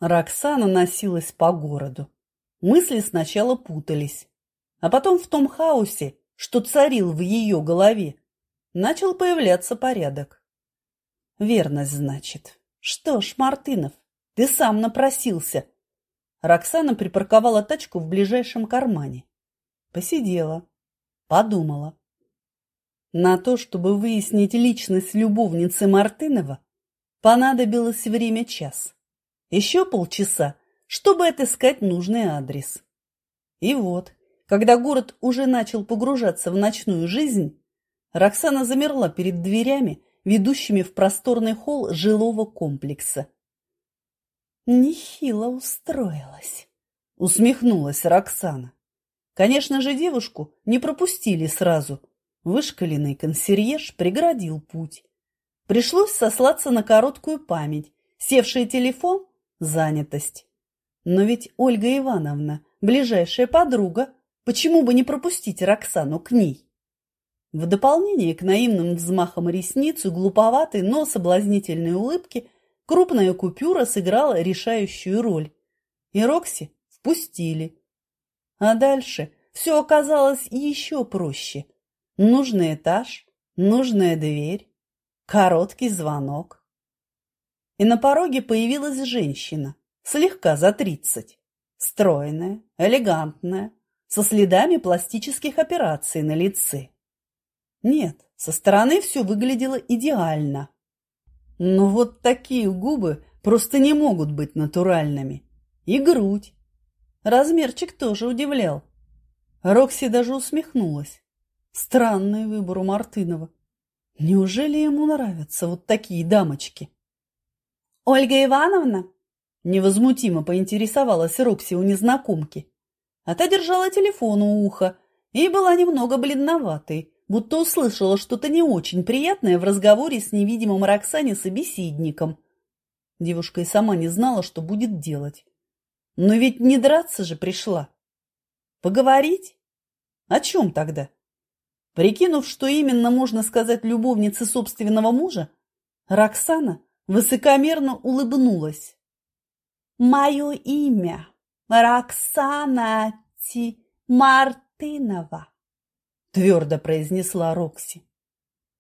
Роксана носилась по городу. Мысли сначала путались, а потом в том хаосе, что царил в ее голове, начал появляться порядок. Верность, значит. Что ж, Мартынов, ты сам напросился. Роксана припарковала тачку в ближайшем кармане. Посидела, подумала. На то, чтобы выяснить личность любовницы Мартынова, понадобилось время час. Еще полчаса, чтобы отыскать нужный адрес. И вот, когда город уже начал погружаться в ночную жизнь, Роксана замерла перед дверями, ведущими в просторный холл жилого комплекса. «Нехило устроилась», — усмехнулась Роксана. Конечно же, девушку не пропустили сразу. Вышкаленный консьерж преградил путь. Пришлось сослаться на короткую память, севший телефон – занятость. Но ведь Ольга Ивановна – ближайшая подруга, почему бы не пропустить Роксану к ней? В дополнение к наивным взмахам ресниц и глуповатой, но соблазнительной улыбки крупная купюра сыграла решающую роль. И Рокси впустили. А дальше все оказалось еще проще. Нужный этаж, нужная дверь, короткий звонок. И на пороге появилась женщина, слегка за тридцать, стройная, элегантная, со следами пластических операций на лице. Нет, со стороны все выглядело идеально. Но вот такие губы просто не могут быть натуральными. И грудь. Размерчик тоже удивлял. Рокси даже усмехнулась. Странный выбор у Мартынова. Неужели ему нравятся вот такие дамочки? «Ольга Ивановна?» Невозмутимо поинтересовалась Рокси у незнакомки. А та держала телефон у уха и была немного бледноватой, будто услышала что-то не очень приятное в разговоре с невидимым Роксане собеседником. Девушка и сама не знала, что будет делать. Но ведь не драться же пришла. Поговорить? О чем тогда? Прикинув, что именно можно сказать любовнице собственного мужа, Роксана высокомерно улыбнулась. «Мое имя Роксана Ти Мартынова» твердо произнесла Рокси.